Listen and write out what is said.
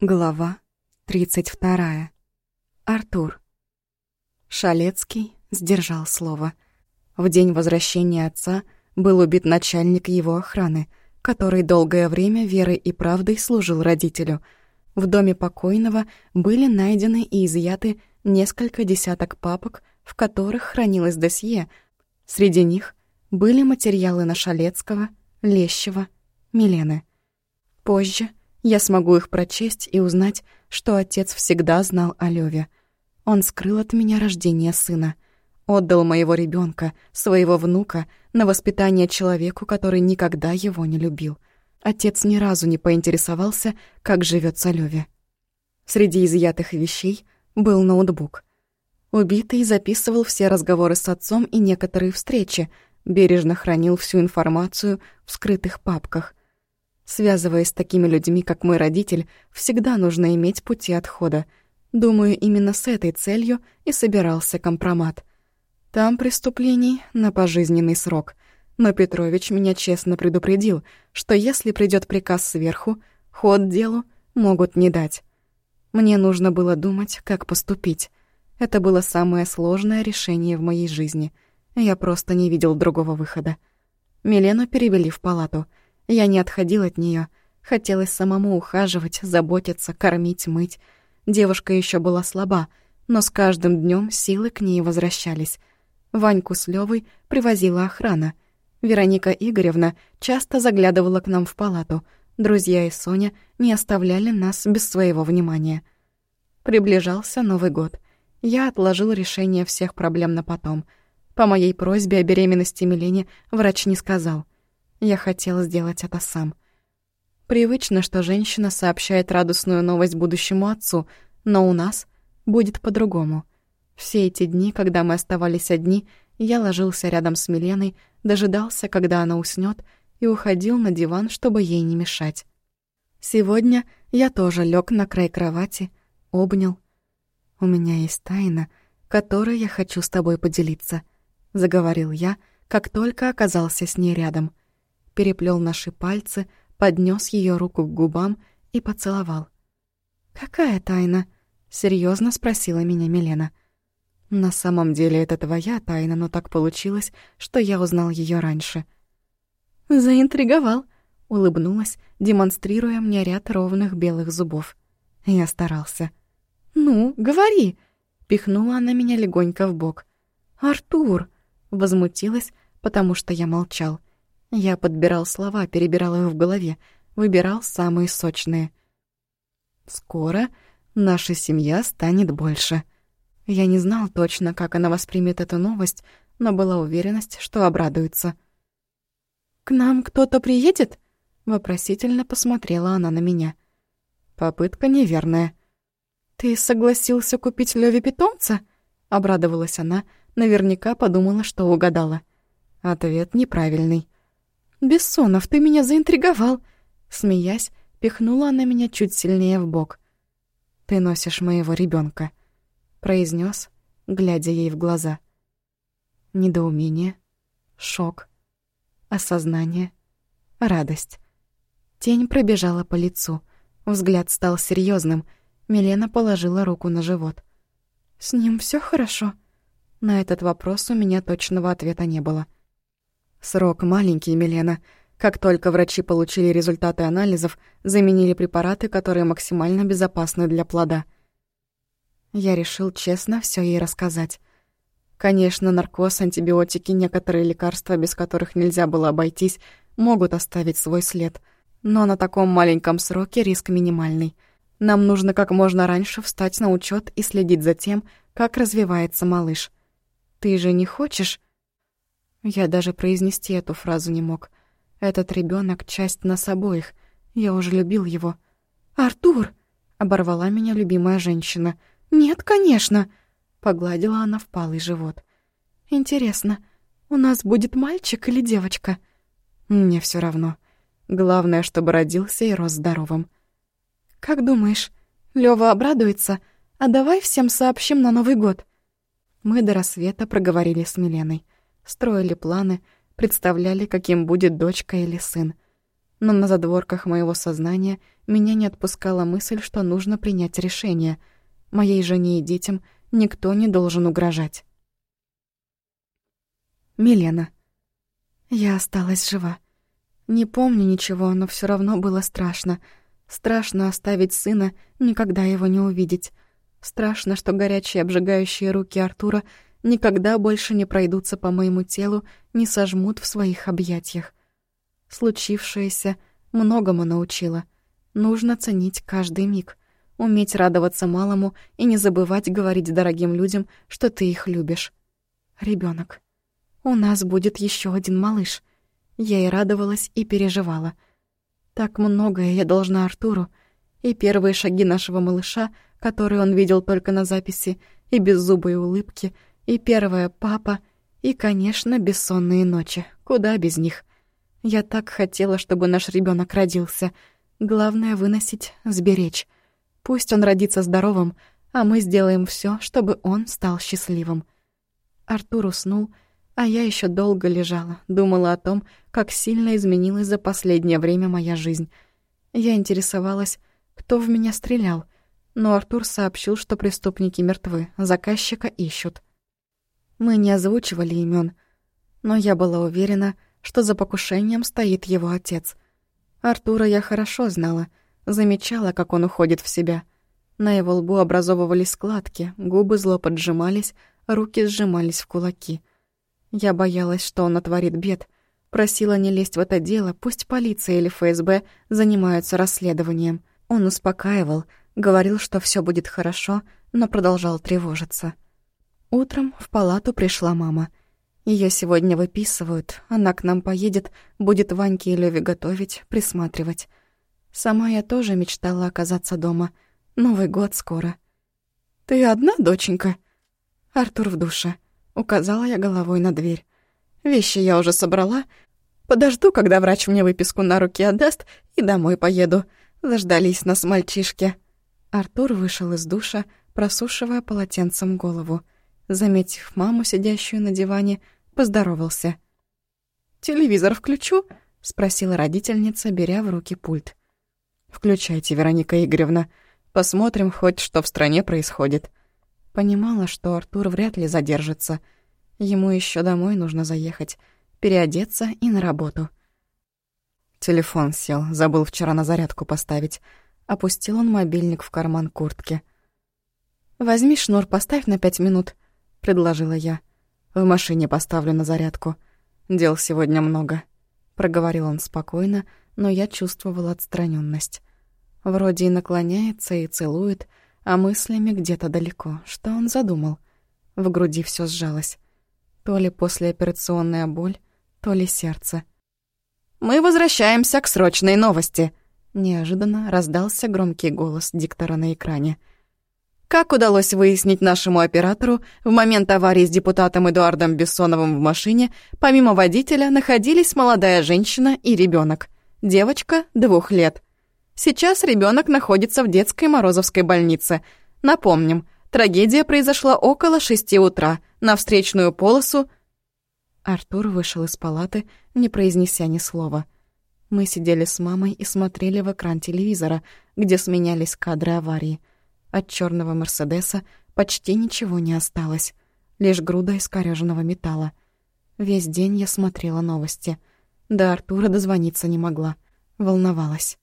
Глава 32. Артур. Шалецкий сдержал слово. В день возвращения отца был убит начальник его охраны, который долгое время верой и правдой служил родителю. В доме покойного были найдены и изъяты несколько десяток папок, в которых хранилось досье. Среди них были материалы на Шалецкого, Лещева, Милены. Позже я смогу их прочесть и узнать, что отец всегда знал о Лёве. Он скрыл от меня рождение сына. Отдал моего ребенка, своего внука, на воспитание человеку, который никогда его не любил. Отец ни разу не поинтересовался, как живется Лёве. Среди изъятых вещей был ноутбук. Убитый записывал все разговоры с отцом и некоторые встречи, бережно хранил всю информацию в скрытых папках. Связываясь с такими людьми, как мой родитель, всегда нужно иметь пути отхода. Думаю, именно с этой целью и собирался компромат. Там преступлений на пожизненный срок. Но Петрович меня честно предупредил, что если придёт приказ сверху, ход делу могут не дать. Мне нужно было думать, как поступить. Это было самое сложное решение в моей жизни. Я просто не видел другого выхода. Милену перевели в палату — я не отходил от нее. Хотелось самому ухаживать, заботиться, кормить, мыть. Девушка еще была слаба, но с каждым днем силы к ней возвращались. Ваньку с Левой привозила охрана. Вероника Игоревна часто заглядывала к нам в палату. Друзья и Соня не оставляли нас без своего внимания. Приближался Новый год. Я отложил решение всех проблем на потом. По моей просьбе о беременности Милене врач не сказал — я хотел сделать это сам. Привычно, что женщина сообщает радостную новость будущему отцу, но у нас будет по-другому. Все эти дни, когда мы оставались одни, я ложился рядом с Миленой, дожидался, когда она уснёт, и уходил на диван, чтобы ей не мешать. Сегодня я тоже лёг на край кровати, обнял. «У меня есть тайна, которой я хочу с тобой поделиться», — заговорил я, как только оказался с ней рядом переплел наши пальцы, поднес ее руку к губам и поцеловал. «Какая тайна?» — серьезно спросила меня Милена. «На самом деле это твоя тайна, но так получилось, что я узнал ее раньше». «Заинтриговал», — улыбнулась, демонстрируя мне ряд ровных белых зубов. Я старался. «Ну, говори!» — пихнула она меня легонько в бок. «Артур!» — возмутилась, потому что я молчал. Я подбирал слова, перебирал их в голове, выбирал самые сочные. «Скоро наша семья станет больше». Я не знал точно, как она воспримет эту новость, но была уверенность, что обрадуется. «К нам кто-то приедет?» — вопросительно посмотрела она на меня. «Попытка неверная». «Ты согласился купить Лёве питомца?» — обрадовалась она, наверняка подумала, что угадала. Ответ неправильный. «Бессонов, ты меня заинтриговал!» Смеясь, пихнула она меня чуть сильнее в бок. «Ты носишь моего ребенка, произнес, глядя ей в глаза. Недоумение, шок, осознание, радость. Тень пробежала по лицу. Взгляд стал серьезным. Милена положила руку на живот. «С ним все хорошо?» На этот вопрос у меня точного ответа не было. — Срок маленький, Милена. Как только врачи получили результаты анализов, заменили препараты, которые максимально безопасны для плода. Я решил честно все ей рассказать. Конечно, наркоз, антибиотики, некоторые лекарства, без которых нельзя было обойтись, могут оставить свой след. Но на таком маленьком сроке риск минимальный. Нам нужно как можно раньше встать на учет и следить за тем, как развивается малыш. Ты же не хочешь... Я даже произнести эту фразу не мог. Этот ребенок часть нас обоих. Я уже любил его. «Артур!» — оборвала меня любимая женщина. «Нет, конечно!» — погладила она впалый живот. «Интересно, у нас будет мальчик или девочка?» «Мне все равно. Главное, чтобы родился и рос здоровым». «Как думаешь, Лёва обрадуется? А давай всем сообщим на Новый год?» Мы до рассвета проговорили с Миленой строили планы, представляли, каким будет дочка или сын. Но на задворках моего сознания меня не отпускала мысль, что нужно принять решение. Моей жене и детям никто не должен угрожать. Милена. Я осталась жива. Не помню ничего, но все равно было страшно. Страшно оставить сына, никогда его не увидеть. Страшно, что горячие обжигающие руки Артура никогда больше не пройдутся по моему телу, не сожмут в своих объятиях. Случившееся многому научило. Нужно ценить каждый миг, уметь радоваться малому и не забывать говорить дорогим людям, что ты их любишь. Ребенок. У нас будет еще один малыш. Я и радовалась, и переживала. Так многое я должна Артуру, и первые шаги нашего малыша, которые он видел только на записи, и беззубые улыбки, и первая папа, и, конечно, бессонные ночи. Куда без них? Я так хотела, чтобы наш ребенок родился. Главное — выносить, сберечь. Пусть он родится здоровым, а мы сделаем все, чтобы он стал счастливым. Артур уснул, — а я еще долго лежала, думала о том, как сильно изменилась за последнее время моя жизнь. Я интересовалась, кто в меня стрелял, но Артур сообщил, что преступники мертвы, заказчика ищут. Мы не озвучивали имен, но я была уверена, что за покушением стоит его отец. Артура я хорошо знала, замечала, как он уходит в себя. На его лбу образовывались складки, губы зло поджимались, руки сжимались в кулаки. Я боялась, что он натворит бед. Просила не лезть в это дело, пусть полиция или ФСБ занимаются расследованием. Он успокаивал, говорил, что все будет хорошо, но продолжал тревожиться. Утром в палату пришла мама. Ее сегодня выписывают, она к нам поедет, будет Ваньке и Леве готовить, присматривать. Сама я тоже мечтала оказаться дома. Новый год скоро. «Ты одна, доченька?» Артур в душе. Указала я головой на дверь. Вещи я уже собрала. Подожду, когда врач мне выписку на руки отдаст, и домой поеду. Заждались нас мальчишки. Артур вышел из душа, просушивая полотенцем голову. Заметив маму, сидящую на диване, поздоровался. «Телевизор включу?» — спросила родительница, беря в руки пульт. «Включайте, Вероника Игоревна. Посмотрим хоть, что в стране происходит». Понимала, что Артур вряд ли задержится. Ему еще домой нужно заехать, переодеться и на работу. Телефон сел, забыл вчера на зарядку поставить. Опустил он мобильник в карман куртки. «Возьми шнур, поставь на пять минут», — предложила я. «В машине поставлю на зарядку. Дел сегодня много», — проговорил он спокойно, но я чувствовала отстраненность. Вроде и наклоняется, и целует, а мыслями где-то далеко. Что он задумал? В груди все сжалось. То ли послеоперационная боль, то ли сердце. «Мы возвращаемся к срочной новости!» Неожиданно раздался громкий голос диктора на экране. Как удалось выяснить нашему оператору, в момент аварии с депутатом Эдуардом Бессоновым в машине, помимо водителя, находились молодая женщина и ребенок. Девочка двух лет. Сейчас ребенок находится в детской Морозовской больнице. Напомним, трагедия произошла около шести утра. На встречную полосу... Артур вышел из палаты, не произнеся ни слова. Мы сидели с мамой и смотрели в экран телевизора, где сменялись кадры аварии. От черного Мерседеса почти ничего не осталось. Лишь груда искорёженного металла. Весь день я смотрела новости. До Артура дозвониться не могла. Волновалась.